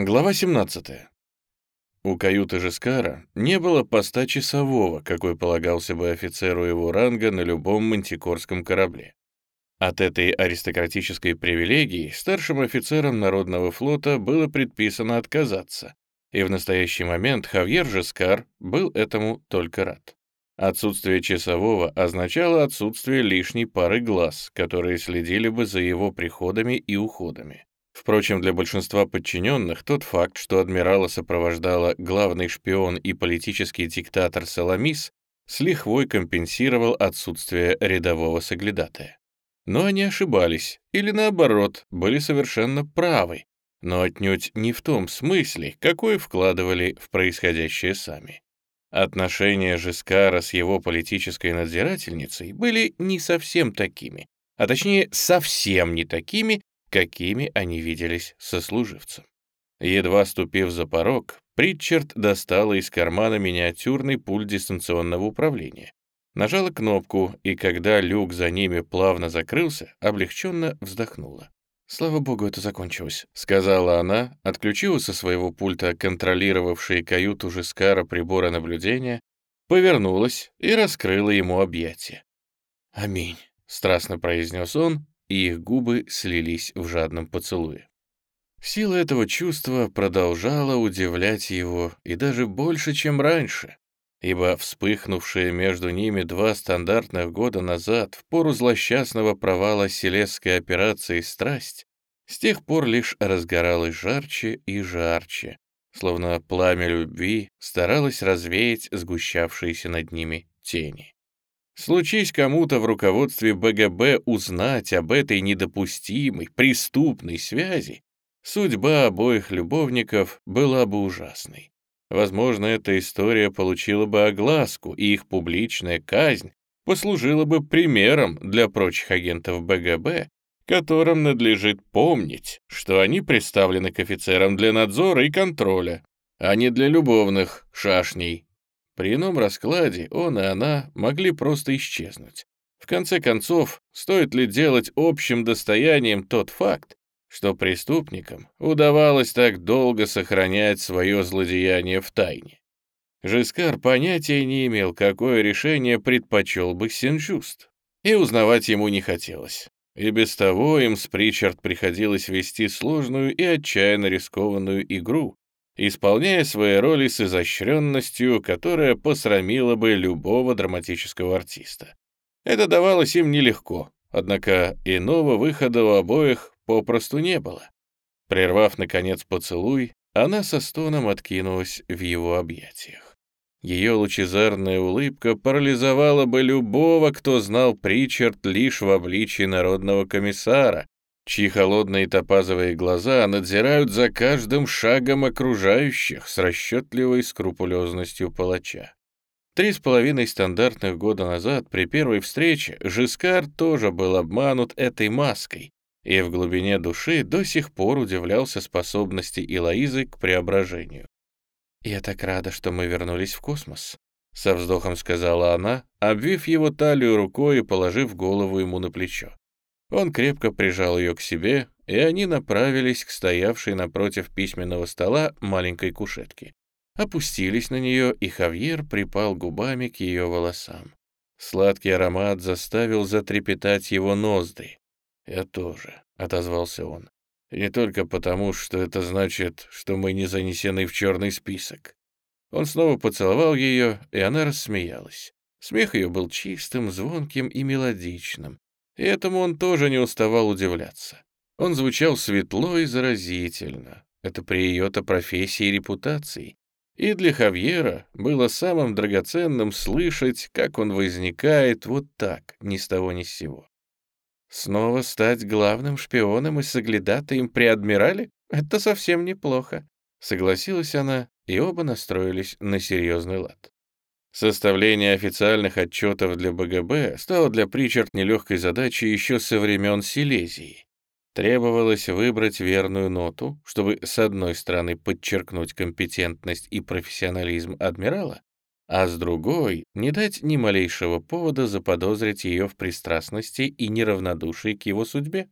Глава 17. У каюты Жескара не было поста часового, какой полагался бы офицеру его ранга на любом мантикорском корабле. От этой аристократической привилегии старшим офицерам Народного флота было предписано отказаться, и в настоящий момент Хавьер Жескар был этому только рад. Отсутствие часового означало отсутствие лишней пары глаз, которые следили бы за его приходами и уходами. Впрочем, для большинства подчиненных тот факт, что адмирала сопровождала главный шпион и политический диктатор Саламис, с лихвой компенсировал отсутствие рядового соглядатая. Но они ошибались, или наоборот, были совершенно правы, но отнюдь не в том смысле, какой вкладывали в происходящее сами. Отношения Жескара с его политической надзирательницей были не совсем такими, а точнее совсем не такими, какими они виделись сослуживцем. Едва ступив за порог, Притчард достала из кармана миниатюрный пульт дистанционного управления. Нажала кнопку, и когда люк за ними плавно закрылся, облегченно вздохнула. «Слава богу, это закончилось», — сказала она, отключила со своего пульта контролировавшие каюту Жескара прибора наблюдения, повернулась и раскрыла ему объятия. «Аминь», — страстно произнес он и их губы слились в жадном поцелуе. Сила этого чувства продолжала удивлять его и даже больше, чем раньше, ибо вспыхнувшие между ними два стандартных года назад в пору злосчастного провала Селесской операции страсть с тех пор лишь разгоралась жарче и жарче, словно пламя любви старалось развеять сгущавшиеся над ними тени. Случись кому-то в руководстве БГБ узнать об этой недопустимой, преступной связи, судьба обоих любовников была бы ужасной. Возможно, эта история получила бы огласку, и их публичная казнь послужила бы примером для прочих агентов БГБ, которым надлежит помнить, что они представлены к офицерам для надзора и контроля, а не для любовных шашней при ином раскладе он и она могли просто исчезнуть. В конце концов, стоит ли делать общим достоянием тот факт, что преступникам удавалось так долго сохранять свое злодеяние в тайне? Жискар понятия не имел, какое решение предпочел бы Синжуст, и узнавать ему не хотелось. И без того им с Причард приходилось вести сложную и отчаянно рискованную игру, исполняя свои роли с изощренностью, которая посрамила бы любого драматического артиста. Это давалось им нелегко, однако иного выхода у обоих попросту не было. Прервав, наконец, поцелуй, она со стоном откинулась в его объятиях. Ее лучезарная улыбка парализовала бы любого, кто знал Причард лишь в обличии народного комиссара, чьи холодные топазовые глаза надзирают за каждым шагом окружающих с расчетливой скрупулезностью палача. Три с половиной стандартных года назад при первой встрече Жискар тоже был обманут этой маской и в глубине души до сих пор удивлялся способности Илоизы к преображению. «Я так рада, что мы вернулись в космос», — со вздохом сказала она, обвив его талию рукой и положив голову ему на плечо. Он крепко прижал ее к себе, и они направились к стоявшей напротив письменного стола маленькой кушетке. Опустились на нее, и Хавьер припал губами к ее волосам. Сладкий аромат заставил затрепетать его ноздри. «Я тоже», — отозвался он. «И не только потому, что это значит, что мы не занесены в черный список». Он снова поцеловал ее, и она рассмеялась. Смех ее был чистым, звонким и мелодичным, и этому он тоже не уставал удивляться. Он звучал светло и заразительно. Это при ее-то профессии и репутации. И для Хавьера было самым драгоценным слышать, как он возникает вот так, ни с того ни с сего. Снова стать главным шпионом и соглядатаем при адмирале — это совсем неплохо. Согласилась она, и оба настроились на серьезный лад. Составление официальных отчетов для БГБ стало для Причард нелегкой задачей еще со времен Силезии. Требовалось выбрать верную ноту, чтобы с одной стороны подчеркнуть компетентность и профессионализм адмирала, а с другой — не дать ни малейшего повода заподозрить ее в пристрастности и неравнодушии к его судьбе.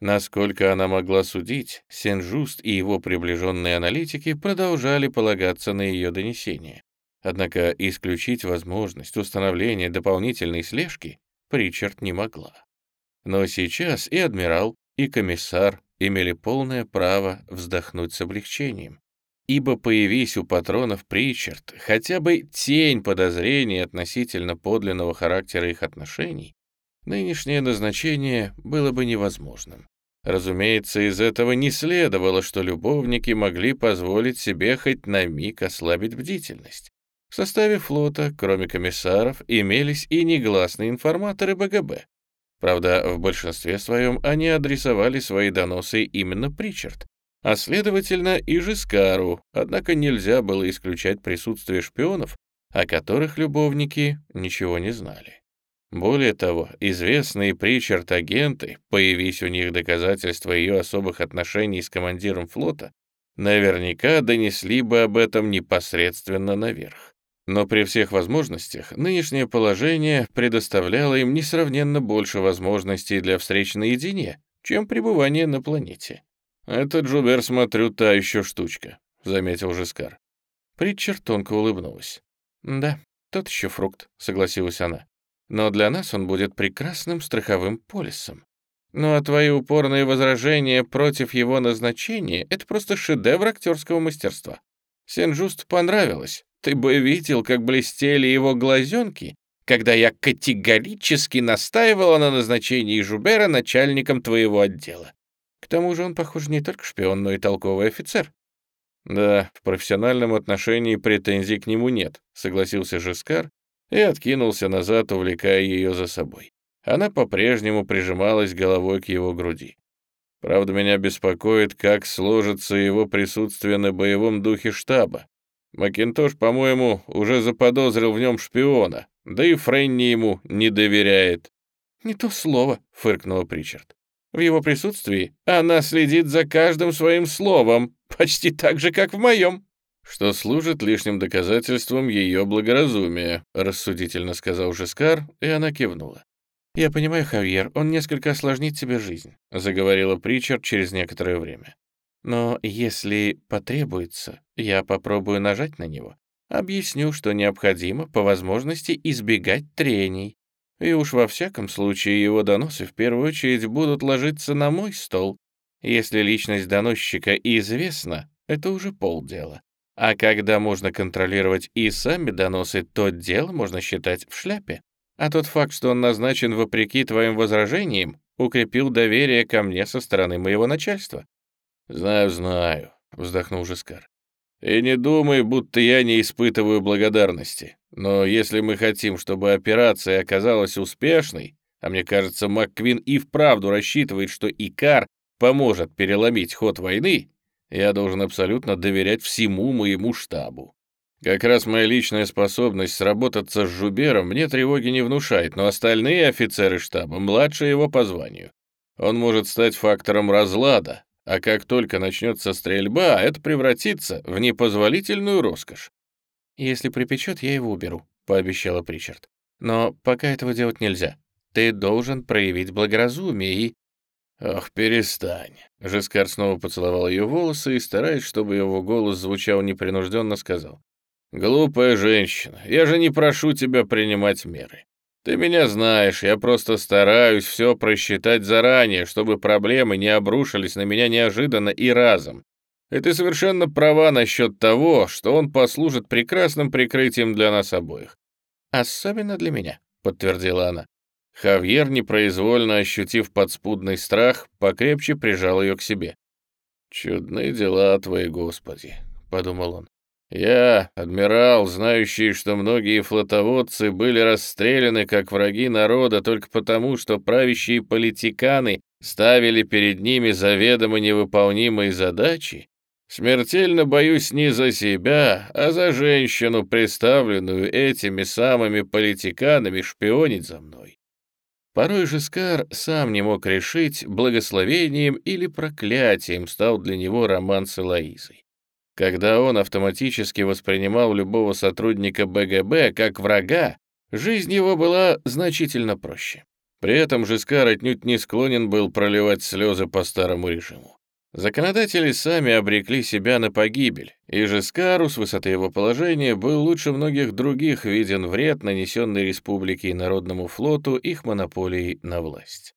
Насколько она могла судить, Сен-Жуст и его приближенные аналитики продолжали полагаться на ее донесения. Однако исключить возможность установления дополнительной слежки Причард не могла. Но сейчас и адмирал, и комиссар имели полное право вздохнуть с облегчением, ибо появись у патронов Причард хотя бы тень подозрений относительно подлинного характера их отношений, нынешнее назначение было бы невозможным. Разумеется, из этого не следовало, что любовники могли позволить себе хоть на миг ослабить бдительность. В составе флота, кроме комиссаров, имелись и негласные информаторы БГБ. Правда, в большинстве своем они адресовали свои доносы именно Причард, а следовательно и Жискару, однако нельзя было исключать присутствие шпионов, о которых любовники ничего не знали. Более того, известные Причард-агенты, появись у них доказательства ее особых отношений с командиром флота, наверняка донесли бы об этом непосредственно наверх. Но при всех возможностях нынешнее положение предоставляло им несравненно больше возможностей для встреч наедине, чем пребывание на планете. «Это, Джубер, смотрю, та еще штучка», — заметил Жискар. Притчер тонко улыбнулась. «Да, тот еще фрукт», — согласилась она. «Но для нас он будет прекрасным страховым полисом. Ну а твои упорные возражения против его назначения — это просто шедевр актерского мастерства. Сен-Жуст понравилось, ты бы видел, как блестели его глазенки, когда я категорически настаивала на назначении Жубера начальником твоего отдела. К тому же он, похоже, не только шпион, но и толковый офицер. Да, в профессиональном отношении претензий к нему нет, согласился Жескар и откинулся назад, увлекая ее за собой. Она по-прежнему прижималась головой к его груди. Правда, меня беспокоит, как сложится его присутствие на боевом духе штаба. Макинтош, по-моему, уже заподозрил в нем шпиона, да и Френни ему не доверяет». «Не то слово», — фыркнула Причард. «В его присутствии она следит за каждым своим словом, почти так же, как в моем». «Что служит лишним доказательством ее благоразумия», — рассудительно сказал Жескар, и она кивнула. «Я понимаю, Хавьер, он несколько осложнит тебе жизнь», — заговорила Причард через некоторое время. Но если потребуется, я попробую нажать на него. Объясню, что необходимо по возможности избегать трений. И уж во всяком случае его доносы в первую очередь будут ложиться на мой стол. Если личность доносчика известна, это уже полдела. А когда можно контролировать и сами доносы, то дело можно считать в шляпе. А тот факт, что он назначен вопреки твоим возражениям, укрепил доверие ко мне со стороны моего начальства. «Знаю, знаю», — вздохнул Жескар. «И не думай, будто я не испытываю благодарности. Но если мы хотим, чтобы операция оказалась успешной, а мне кажется, МакКвин и вправду рассчитывает, что Икар поможет переломить ход войны, я должен абсолютно доверять всему моему штабу. Как раз моя личная способность сработаться с Жубером мне тревоги не внушает, но остальные офицеры штаба младше его по званию. Он может стать фактором разлада, а как только начнется стрельба, это превратится в непозволительную роскошь. «Если припечет, я его уберу», — пообещала Причард. «Но пока этого делать нельзя. Ты должен проявить благоразумие и...» «Ох, перестань!» Жескар снова поцеловал ее волосы и, стараясь, чтобы его голос звучал непринужденно, сказал. «Глупая женщина, я же не прошу тебя принимать меры. Ты меня знаешь, я просто стараюсь все просчитать заранее, чтобы проблемы не обрушились на меня неожиданно и разом. И ты совершенно права насчет того, что он послужит прекрасным прикрытием для нас обоих. Особенно для меня, подтвердила она. Хавьер, непроизвольно ощутив подспудный страх, покрепче прижал ее к себе. «Чудные дела твои, Господи», — подумал он. Я, адмирал, знающий, что многие флотоводцы были расстреляны как враги народа только потому, что правящие политиканы ставили перед ними заведомо невыполнимые задачи, смертельно боюсь не за себя, а за женщину, представленную этими самыми политиканами, шпионить за мной. Порой же Скар сам не мог решить, благословением или проклятием стал для него роман с Элоизой когда он автоматически воспринимал любого сотрудника БГБ как врага, жизнь его была значительно проще. При этом Жискар отнюдь не склонен был проливать слезы по старому режиму. Законодатели сами обрекли себя на погибель, и Жескару с высоты его положения был лучше многих других виден вред, нанесенный республике и Народному флоту их монополией на власть.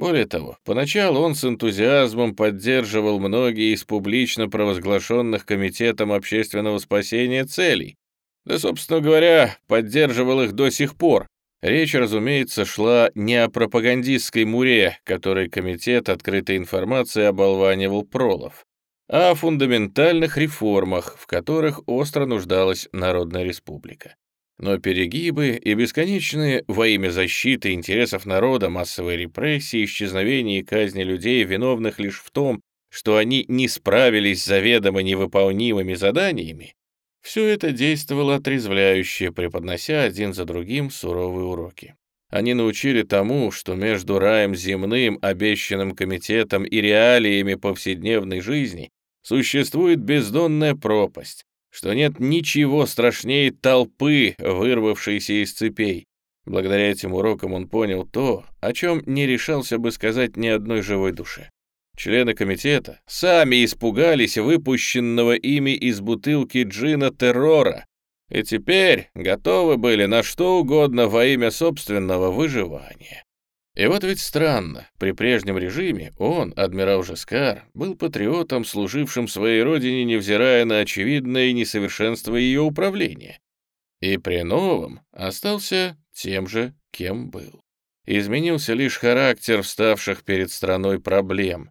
Более того, поначалу он с энтузиазмом поддерживал многие из публично провозглашенных Комитетом общественного спасения целей, да, собственно говоря, поддерживал их до сих пор, Речь, разумеется, шла не о пропагандистской муре, которой Комитет открытой информации оболванивал пролов, а о фундаментальных реформах, в которых остро нуждалась Народная Республика. Но перегибы и бесконечные во имя защиты интересов народа массовые репрессии, исчезновения и казни людей, виновных лишь в том, что они не справились с заведомо невыполнимыми заданиями, все это действовало отрезвляюще, преподнося один за другим суровые уроки. Они научили тому, что между раем земным, обещанным комитетом и реалиями повседневной жизни существует бездонная пропасть, что нет ничего страшнее толпы, вырвавшейся из цепей. Благодаря этим урокам он понял то, о чем не решался бы сказать ни одной живой душе. Члены комитета сами испугались выпущенного ими из бутылки джина террора и теперь готовы были на что угодно во имя собственного выживания. И вот ведь странно, при прежнем режиме он, адмирал Жескар, был патриотом, служившим своей родине, невзирая на очевидное несовершенство ее управления. И при новом остался тем же, кем был. Изменился лишь характер вставших перед страной проблем.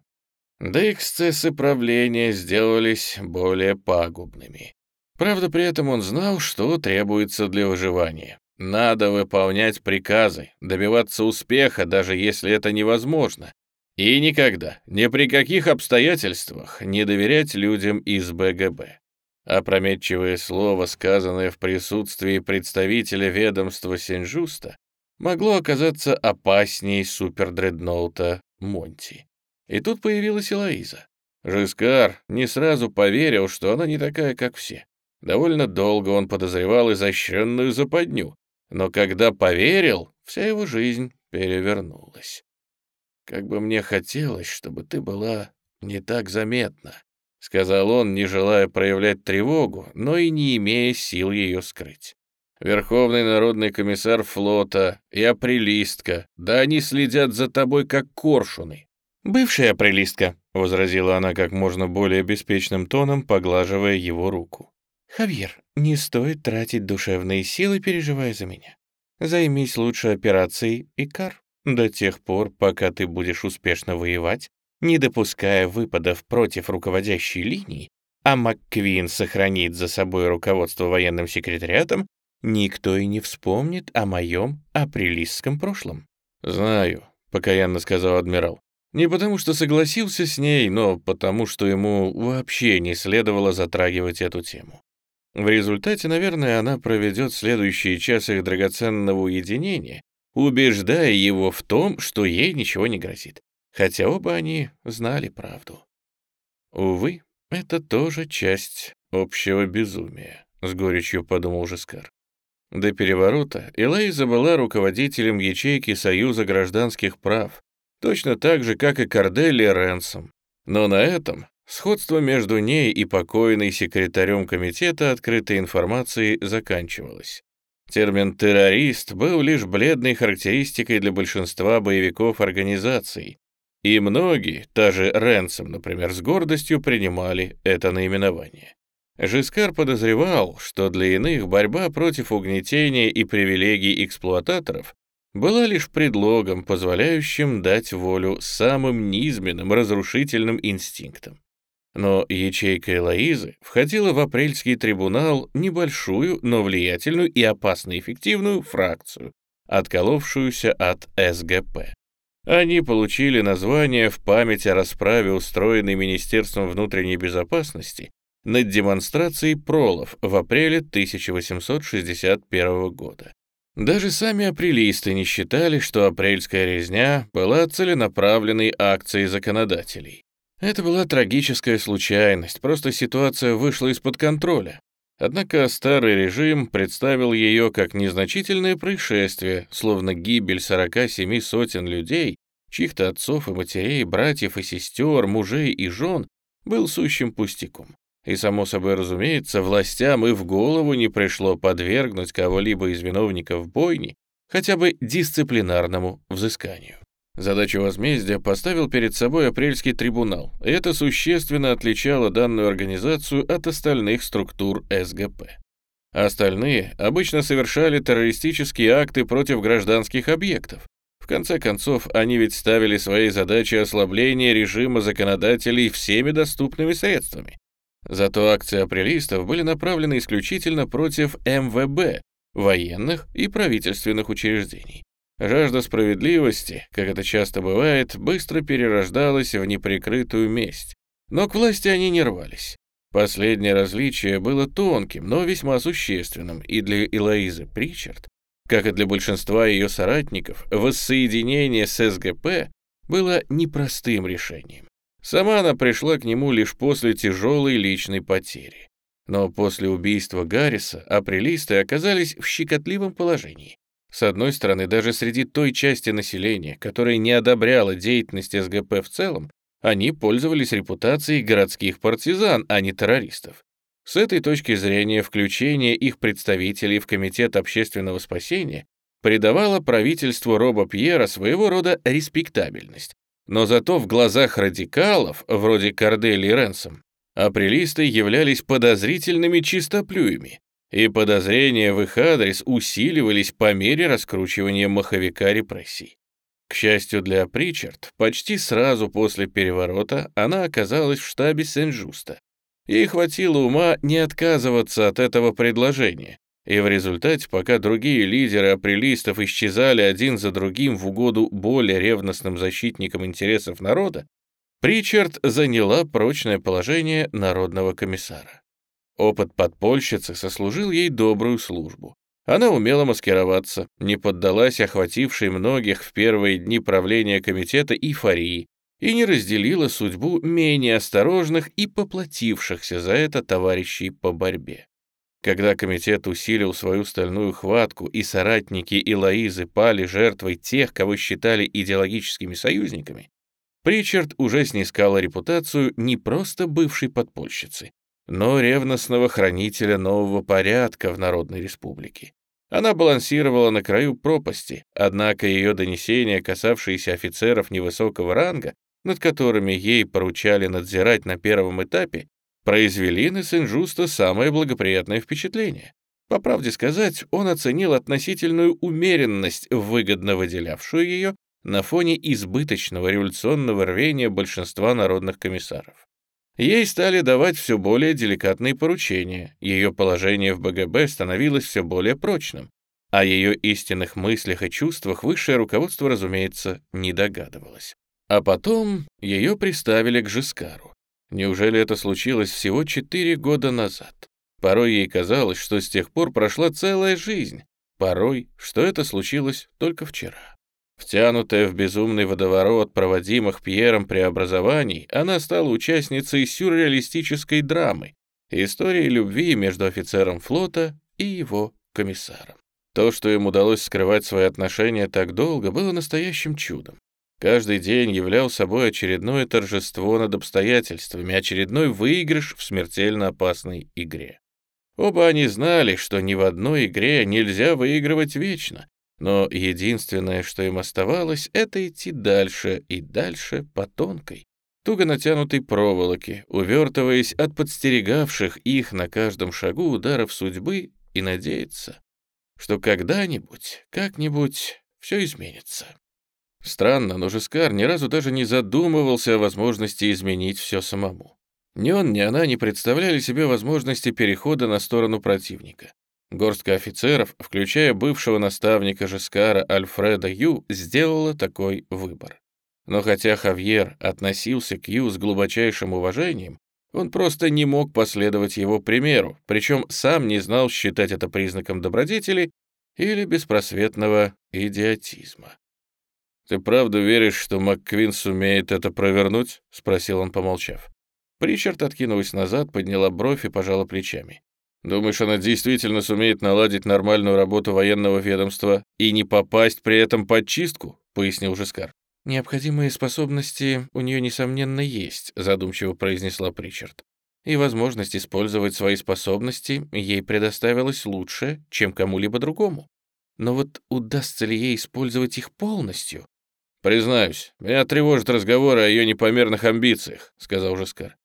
Да эксцессы правления сделались более пагубными. Правда, при этом он знал, что требуется для выживания. Надо выполнять приказы, добиваться успеха, даже если это невозможно. И никогда, ни при каких обстоятельствах не доверять людям из БГБ. Опрометчивое слово, сказанное в присутствии представителя ведомства Сенжуста, могло оказаться опасней супердредноута Монти. И тут появилась Элоиза. Жискар не сразу поверил, что она не такая, как все. Довольно долго он подозревал изощренную западню, но когда поверил, вся его жизнь перевернулась. «Как бы мне хотелось, чтобы ты была не так заметна», — сказал он, не желая проявлять тревогу, но и не имея сил ее скрыть. «Верховный народный комиссар флота и апрелистка, да они следят за тобой, как коршуны. «Бывшая прелистка», — возразила она как можно более беспечным тоном, поглаживая его руку. «Хавьер, не стоит тратить душевные силы, переживая за меня. Займись лучше операцией Икар до тех пор, пока ты будешь успешно воевать, не допуская выпадов против руководящей линии, а МакКвин сохранит за собой руководство военным секретариатом, никто и не вспомнит о моем апрелистском прошлом». «Знаю», — покаянно сказал адмирал. Не потому что согласился с ней, но потому что ему вообще не следовало затрагивать эту тему. В результате, наверное, она проведет следующие часы их драгоценного уединения, убеждая его в том, что ей ничего не грозит. Хотя оба они знали правду. Увы, это тоже часть общего безумия, — с горечью подумал Жескар. До переворота Элайза была руководителем ячейки Союза гражданских прав, точно так же, как и Кордели Ренсом. Но на этом сходство между ней и покойной секретарем комитета открытой информации заканчивалось. Термин «террорист» был лишь бледной характеристикой для большинства боевиков организаций, и многие, та же Ренсом, например, с гордостью принимали это наименование. Жискар подозревал, что для иных борьба против угнетения и привилегий эксплуататоров была лишь предлогом, позволяющим дать волю самым низменным разрушительным инстинктам. Но ячейка Элоизы входила в апрельский трибунал небольшую, но влиятельную и опасно эффективную фракцию, отколовшуюся от СГП. Они получили название в память о расправе, устроенной Министерством внутренней безопасности над демонстрацией пролов в апреле 1861 года. Даже сами апрелисты не считали, что апрельская резня была целенаправленной акцией законодателей. Это была трагическая случайность, просто ситуация вышла из-под контроля. Однако старый режим представил ее как незначительное происшествие, словно гибель 47 сотен людей, чьих-то отцов и матерей, братьев и сестер, мужей и жен, был сущим пустяком. И, само собой разумеется, властям и в голову не пришло подвергнуть кого-либо из виновников бойни хотя бы дисциплинарному взысканию. Задачу возмездия поставил перед собой апрельский трибунал, это существенно отличало данную организацию от остальных структур СГП. Остальные обычно совершали террористические акты против гражданских объектов. В конце концов, они ведь ставили своей задачей ослабление режима законодателей всеми доступными средствами. Зато акции апрелистов были направлены исключительно против МВБ, военных и правительственных учреждений. Жажда справедливости, как это часто бывает, быстро перерождалась в неприкрытую месть. Но к власти они не рвались. Последнее различие было тонким, но весьма существенным, и для Элоизы Причард, как и для большинства ее соратников, воссоединение с СГП было непростым решением. Сама она пришла к нему лишь после тяжелой личной потери. Но после убийства Гарриса апрелисты оказались в щекотливом положении. С одной стороны, даже среди той части населения, которая не одобряла деятельность СГП в целом, они пользовались репутацией городских партизан, а не террористов. С этой точки зрения включение их представителей в Комитет общественного спасения придавало правительству Роба Пьера своего рода респектабельность. Но зато в глазах радикалов, вроде Кордели и Ренсом, апрелисты являлись подозрительными чистоплюями, и подозрения в их адрес усиливались по мере раскручивания маховика репрессий. К счастью для Причард, почти сразу после переворота она оказалась в штабе Сен-Жуста. Ей хватило ума не отказываться от этого предложения, и в результате, пока другие лидеры апрелистов исчезали один за другим в угоду более ревностным защитникам интересов народа, Причард заняла прочное положение народного комиссара. Опыт подпольщицы сослужил ей добрую службу. Она умела маскироваться, не поддалась охватившей многих в первые дни правления комитета эйфории и не разделила судьбу менее осторожных и поплатившихся за это товарищей по борьбе. Когда комитет усилил свою стальную хватку и соратники Илоизы пали жертвой тех, кого считали идеологическими союзниками, Причард уже снискала репутацию не просто бывшей подпольщицы, но ревностного хранителя нового порядка в Народной Республике. Она балансировала на краю пропасти, однако ее донесения, касавшиеся офицеров невысокого ранга, над которыми ей поручали надзирать на первом этапе, произвели на Сен-Жуста самое благоприятное впечатление. По правде сказать, он оценил относительную умеренность, выгодно выделявшую ее на фоне избыточного революционного рвения большинства народных комиссаров. Ей стали давать все более деликатные поручения, ее положение в БГБ становилось все более прочным, о ее истинных мыслях и чувствах высшее руководство, разумеется, не догадывалось. А потом ее приставили к Жискару. Неужели это случилось всего четыре года назад? Порой ей казалось, что с тех пор прошла целая жизнь, порой, что это случилось только вчера. Втянутая в безумный водоворот проводимых Пьером преобразований, она стала участницей сюрреалистической драмы, истории любви между офицером флота и его комиссаром. То, что им удалось скрывать свои отношения так долго, было настоящим чудом. Каждый день являл собой очередное торжество над обстоятельствами, очередной выигрыш в смертельно опасной игре. Оба они знали, что ни в одной игре нельзя выигрывать вечно, но единственное, что им оставалось, это идти дальше и дальше по тонкой, туго натянутой проволоке, увертываясь от подстерегавших их на каждом шагу ударов судьбы и надеяться, что когда-нибудь, как-нибудь все изменится. Странно, но Жескар ни разу даже не задумывался о возможности изменить все самому. Ни он, ни она не представляли себе возможности перехода на сторону противника. Горстка офицеров, включая бывшего наставника Жескара Альфреда Ю, сделала такой выбор. Но хотя Хавьер относился к Ю с глубочайшим уважением, он просто не мог последовать его примеру, причем сам не знал считать это признаком добродетели или беспросветного идиотизма. «Ты правда веришь, что МакКвин сумеет это провернуть?» — спросил он, помолчав. Причард, откинулась назад, подняла бровь и пожала плечами. Думаешь, она действительно сумеет наладить нормальную работу военного ведомства и не попасть при этом под чистку?» — пояснил Жескар. «Необходимые способности у нее, несомненно, есть», — задумчиво произнесла Причард. «И возможность использовать свои способности ей предоставилась лучше, чем кому-либо другому. Но вот удастся ли ей использовать их полностью?» «Признаюсь, меня тревожит разговоры о ее непомерных амбициях», — сказал Жескар.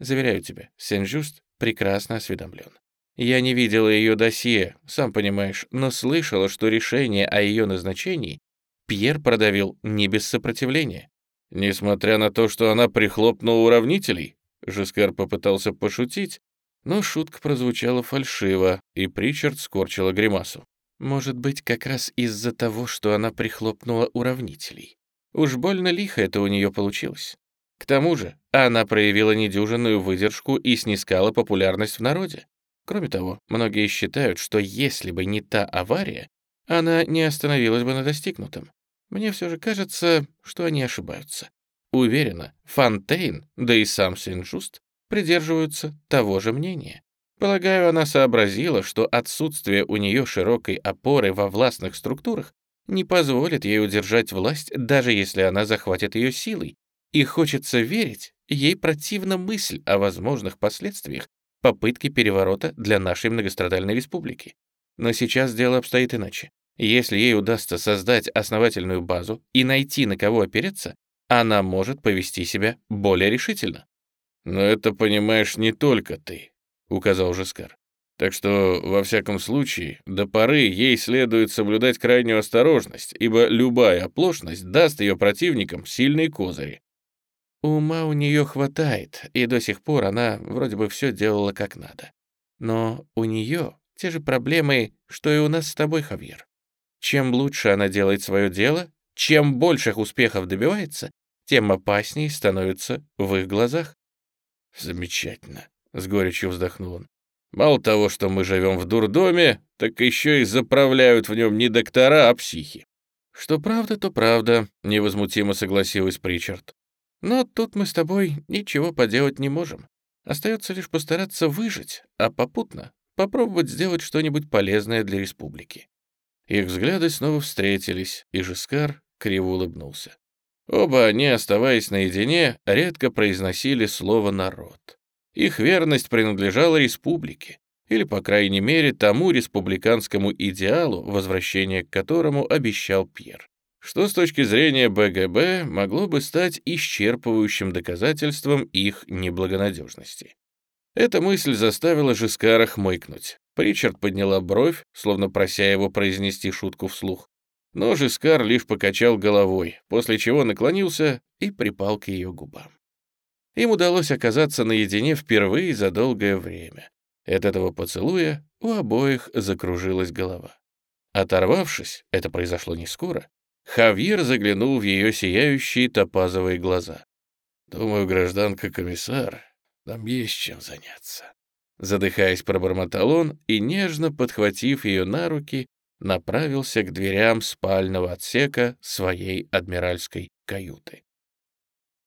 «Заверяю тебя, Сен-Жюст прекрасно осведомлен. Я не видела ее досье, сам понимаешь, но слышала, что решение о ее назначении Пьер продавил не без сопротивления. Несмотря на то, что она прихлопнула уравнителей, Жескар попытался пошутить, но шутка прозвучала фальшиво, и Причард скорчила гримасу. Может быть, как раз из-за того, что она прихлопнула уравнителей. Уж больно лихо это у нее получилось. К тому же, она проявила недюжинную выдержку и снискала популярность в народе. Кроме того, многие считают, что если бы не та авария, она не остановилась бы на достигнутом. Мне все же кажется, что они ошибаются. Уверена, Фонтейн, да и сам Сен-Жуст придерживаются того же мнения. Полагаю, она сообразила, что отсутствие у нее широкой опоры во властных структурах не позволит ей удержать власть, даже если она захватит ее силой. И хочется верить, ей противна мысль о возможных последствиях попытки переворота для нашей многострадальной республики. Но сейчас дело обстоит иначе. Если ей удастся создать основательную базу и найти на кого опереться, она может повести себя более решительно. «Но это понимаешь не только ты», — указал Жескар. «Так что, во всяком случае, до поры ей следует соблюдать крайнюю осторожность, ибо любая оплошность даст ее противникам сильные козыри. Ума у нее хватает, и до сих пор она вроде бы все делала как надо. Но у нее те же проблемы, что и у нас с тобой, Хавьер. Чем лучше она делает свое дело, чем больших успехов добивается, тем опаснее становится в их глазах. «Замечательно», — с горечью вздохнул он. «Мало того, что мы живем в дурдоме, так еще и заправляют в нем не доктора, а психи». «Что правда, то правда», — невозмутимо согласилась Причард. Но тут мы с тобой ничего поделать не можем. Остается лишь постараться выжить, а попутно попробовать сделать что-нибудь полезное для республики». Их взгляды снова встретились, и Жескар криво улыбнулся. Оба они, оставаясь наедине, редко произносили слово «народ». Их верность принадлежала республике, или, по крайней мере, тому республиканскому идеалу, возвращение к которому обещал Пьер что с точки зрения БГБ могло бы стать исчерпывающим доказательством их неблагонадежности. Эта мысль заставила Жискара хмыкнуть. Причард подняла бровь, словно прося его произнести шутку вслух. Но Жискар лишь покачал головой, после чего наклонился и припал к ее губам. Им удалось оказаться наедине впервые за долгое время. От этого поцелуя у обоих закружилась голова. Оторвавшись, это произошло не скоро, Хавьер заглянул в ее сияющие топазовые глаза. «Думаю, гражданка-комиссар, нам есть чем заняться». Задыхаясь, пробормотал он и, нежно подхватив ее на руки, направился к дверям спального отсека своей адмиральской каюты.